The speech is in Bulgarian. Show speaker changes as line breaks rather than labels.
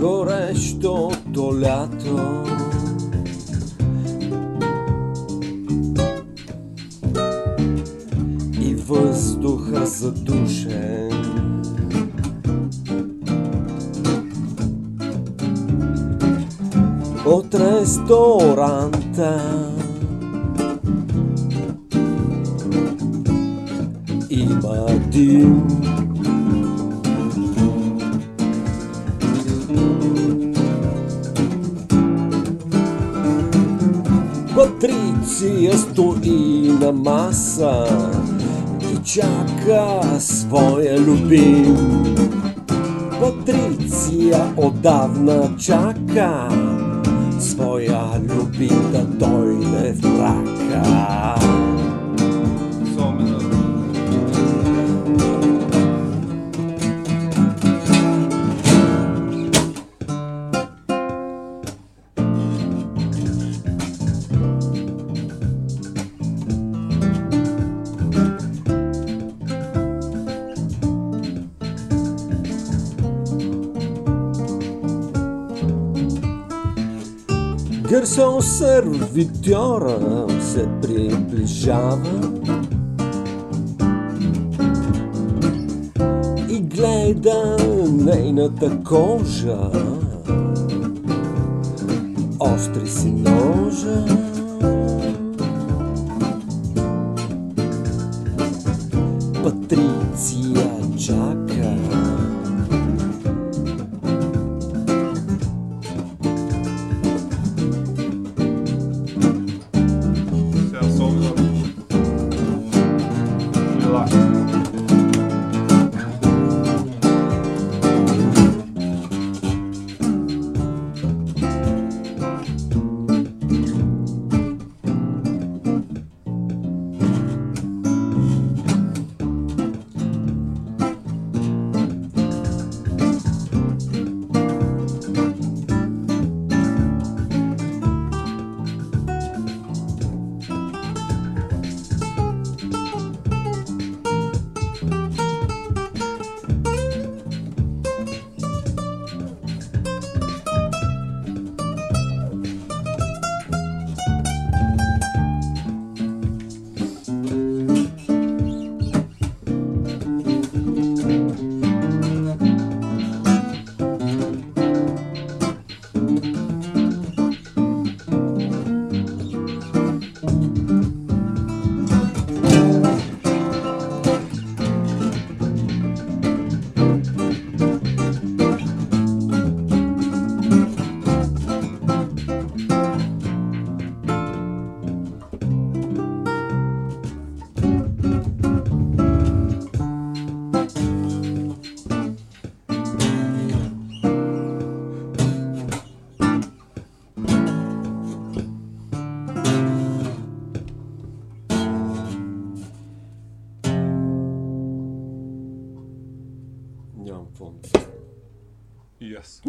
горещото лято. И въздуха задушен. От ресторанта има дим. Патриция стои на маса и чака своя любим. Патриция отдавна чака своя любим да дойде в брака. Гърсон сервитьора се приближава и гледа нейната кожа. Остри си ножа. Патриция
from. Yes.